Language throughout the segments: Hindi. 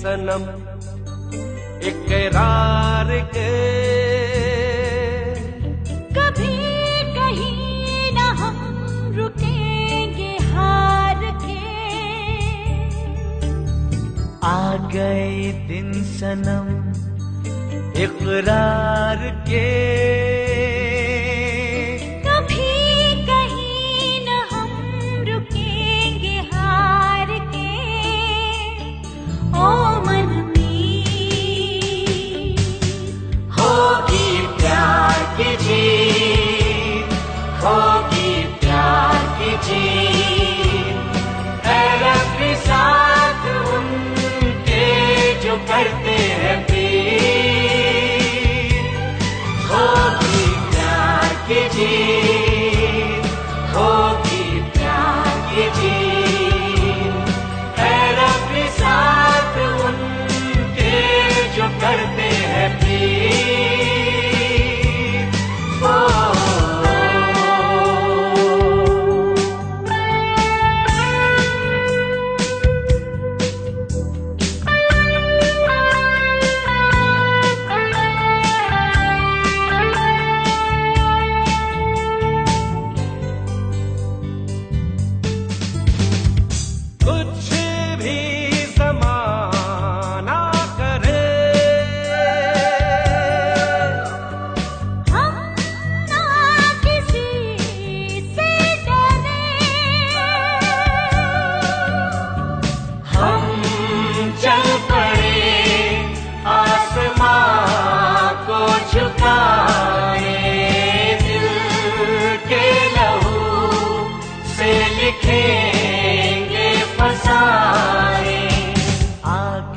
सनम इकरार के। कभी कहीं न हम रुकेंगे हार के। आ गए दिन सनम इकरार के।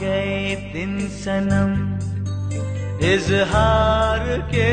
गए दिन सनम इजहार के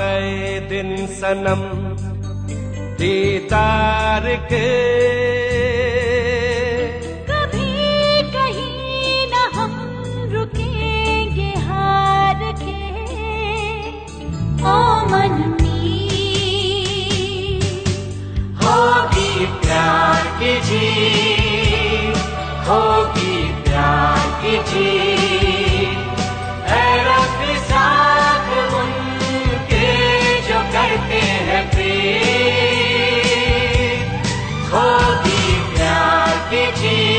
गए दिन सनम दीदार के Jesus.